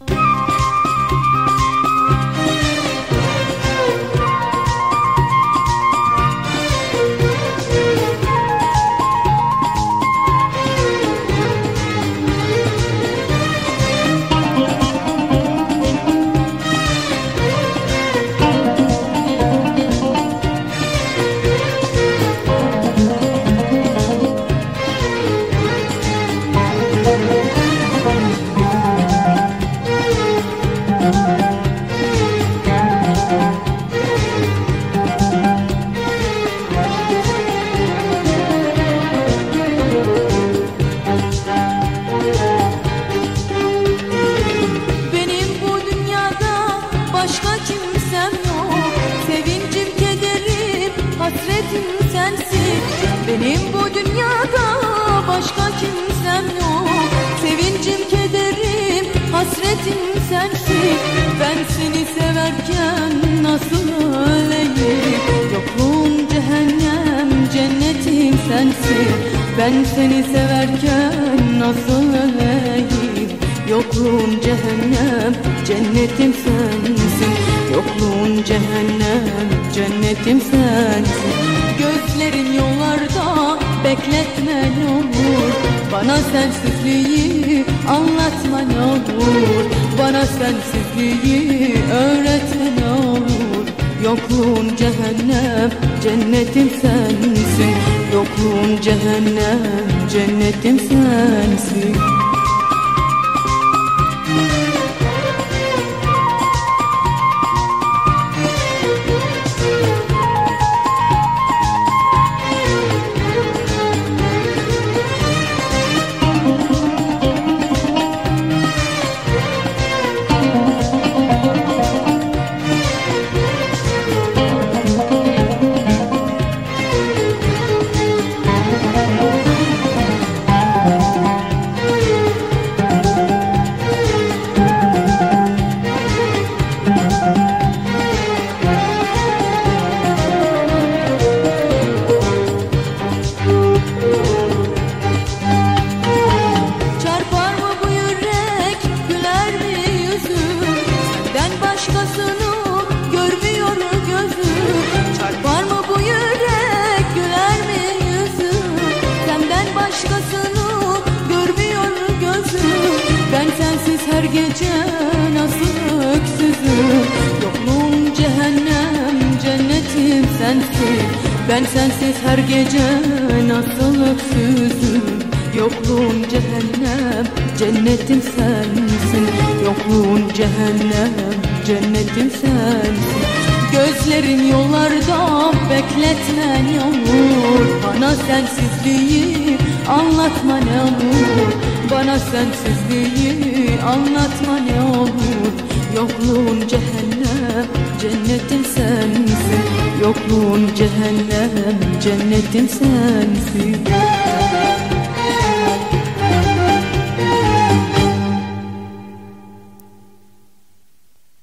Benim Benim bu dünyada başka kimsem yok. Sevincim, kederim, hasretim sensin Ben seni severken nasıl öleyim? Yokluğum cehennem, cennetim sensin Ben seni severken nasıl öleyim? Yokluğun cehennem, cennetim sensin Yokluğun cehennem, cennetim sensin Gözlerin yollarda. Bekletme ne olur. Bana sensizliği anlatma ne olur. Bana sensizliği öğretme ne olur. Yokluğun cehennem, cennetim sensin. Yokluğun cehennem, cennetim sensin başkasını görmüyor gözüm. Çarpar mı bu yürek, güler mi yüzüm? Senden başkasını görmüyor gözüm. Ben sensiz her gece nasıl öksüzüm? Yokluğum cehennem, cennetim sensin. Ben sensiz her gece nasıl öksüzüm? Yokluğun cehennem, cennetim sensin Yokluğun cehennem, cennetim sensin Gözlerin yollarda bekletme ne olur Bana sensizliği anlatma ne olur Bana sensizliği anlatma ne olur Yokluğun cehennem, cennetim sensin. Yokluğun cehennem, cennetim sensin